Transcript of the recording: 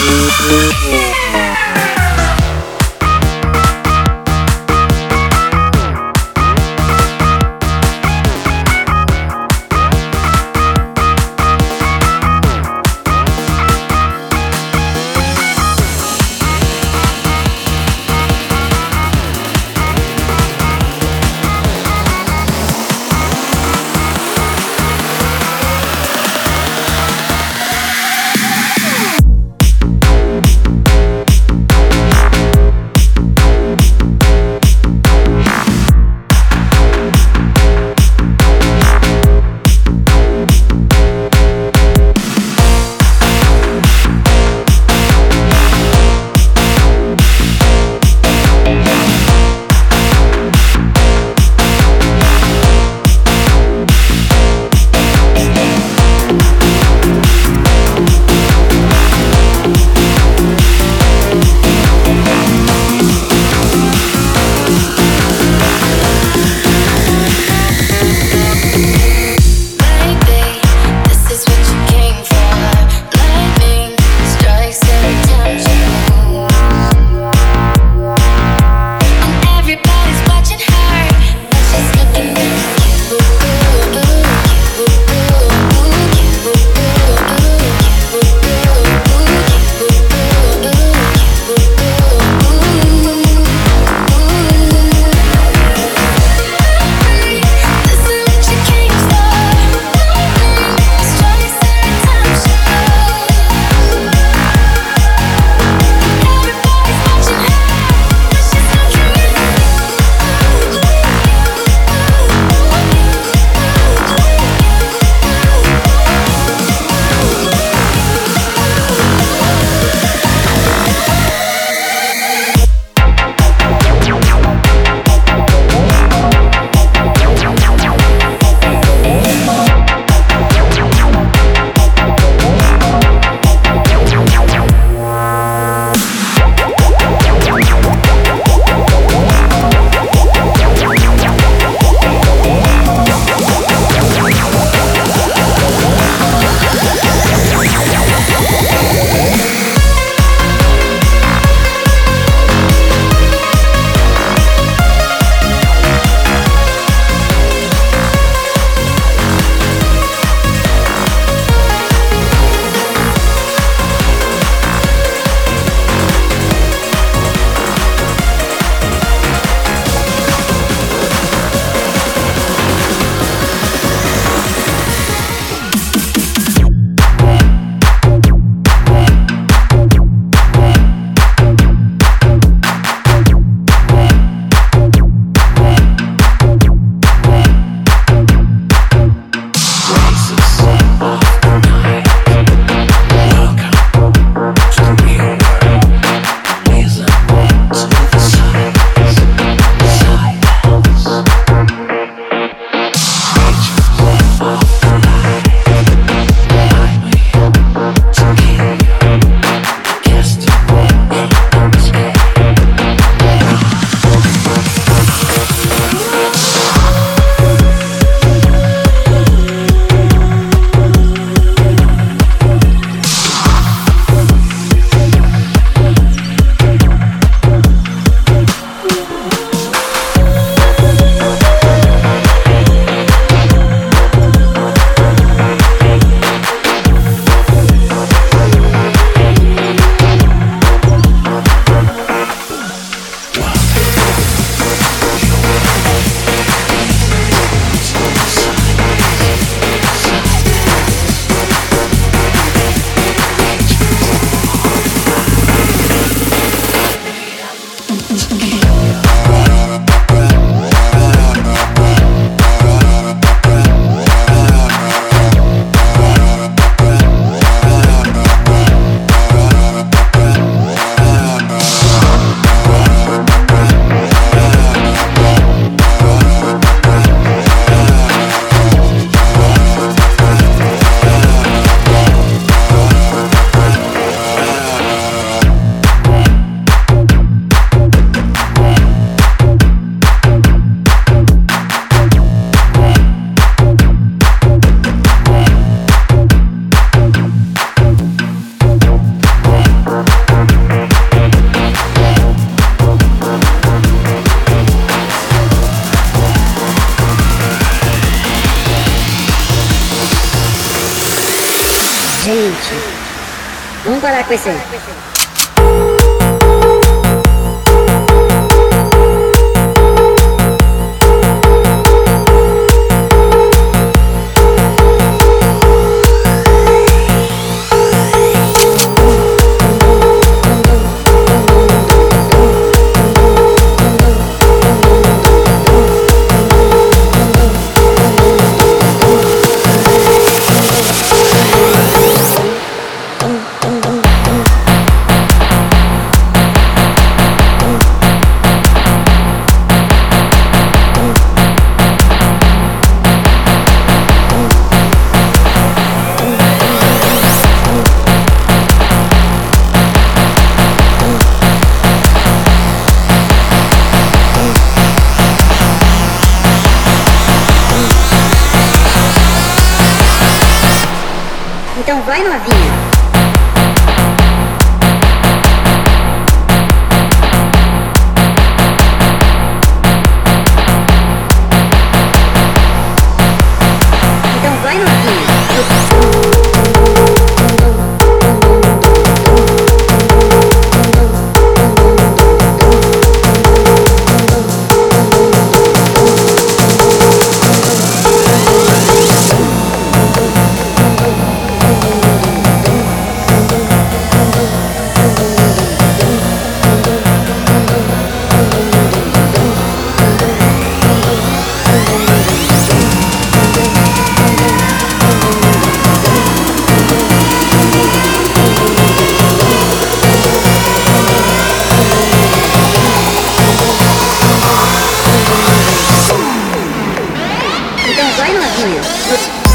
Thank. 不行。buenos días. Good.